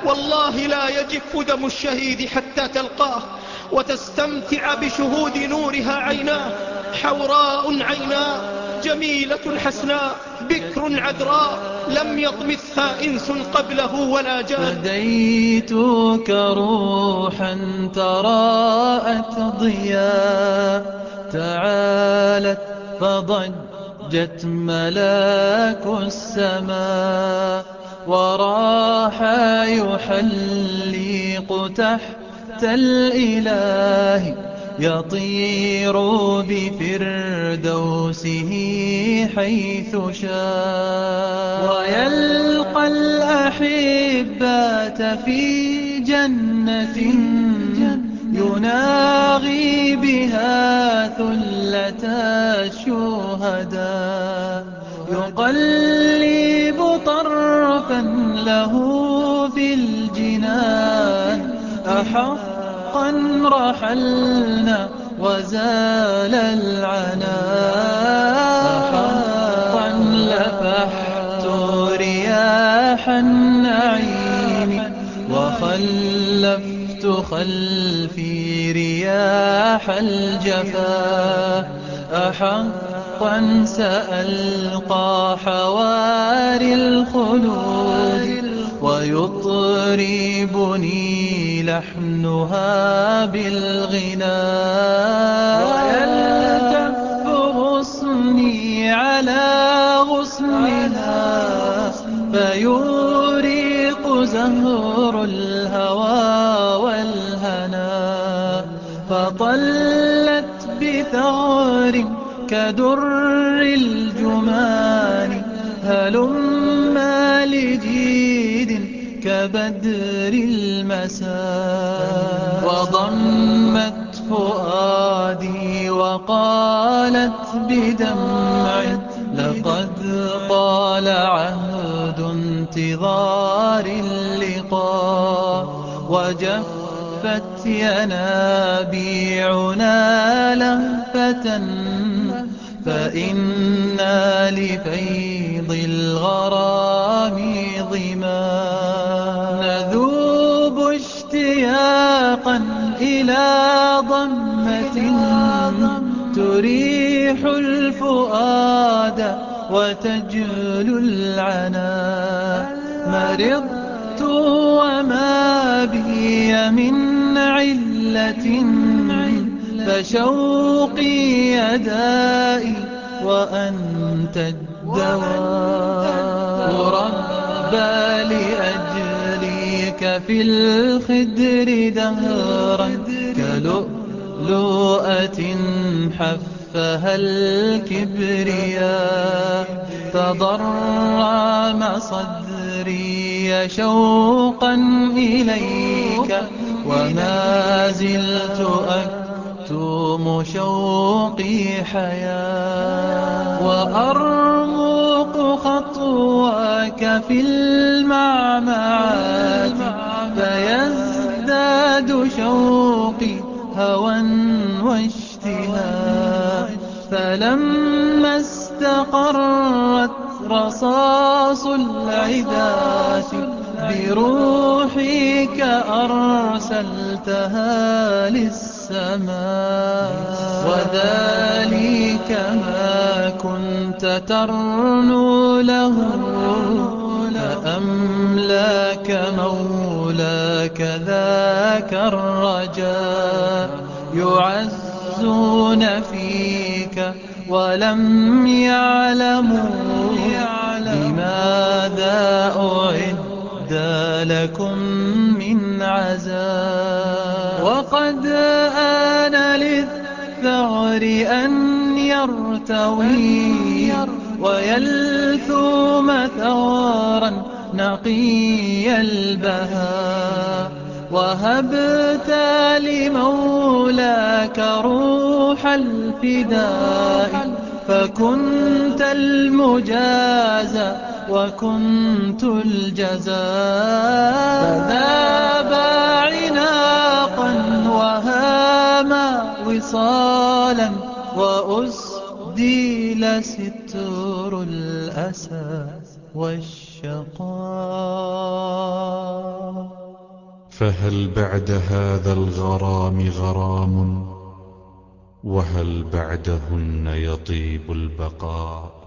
والله لا يجف دم الشهيد حتى تلقاه وتستمتع بشهود نورها عيناه حوراء عيناه جميلة حسناء بكر عذراء لم يطمثها إنس قبله ولا جان. فديتك روحا تراءت ضياء تعالت فضجت ملاك السماء وراح يحلق تحت الإله يطير بفردوسه حيث شاء. ويلقى الأحبات في جنة يناغي بها ثلة الشهداء. يقلب له في الجنان. أحقا رحلنا وزال العناء أحقا لفحت رياح النعيم وخلفت خلفي رياح الجفا. أحقا سألقى حواري الخلود ويطربني لحنها بالغناء ويلتف غصني على غصنها فيوريق زهر الهوى والهنا. فطلت بثغر كدر الجمان هلما لجيد كبدر المساء. وضمت فؤادي وقالت بدمع لقد طال عهد انتظار اللقاء. وجفت ينابيعنا لهفة فإنا لفيض الغرام ظما. نذوب اشتياقا إلى ضمة تريح الفؤاد وتجلو العنا. مرضت وما بي من علة فشوقي يدائي وأنت الدواء ربى لأجليك في الخدر دهرا كلؤلؤة حفها الكبرياء. تضرم صدري شوقا إليك وما زلت أكتم شوقي حياة وأرمق خطواك في المعمعات فيزداد شوقي هوى واشتهاء فلما استقرت رصاص العداة بروحك أرسلتها للسماء. وذلك ما كنت ترنو له. فأملاك مولاك ذاك الرجاء. يعزون فيك ولم يعلموا. لماذا أعد لكم من عذاب للثغر أن يرتوي ويلثوم ثغرا نقي البهاء. وهبت لمولاك روح الفداء فكنت المجازى وكنت الجزاء فذاب عناقا وهاما وصالا وأسديل ستر الأسى والشقاء. فهل بعد هذا الغرام غرام؟ وهل بعدهن يطيب البقاء؟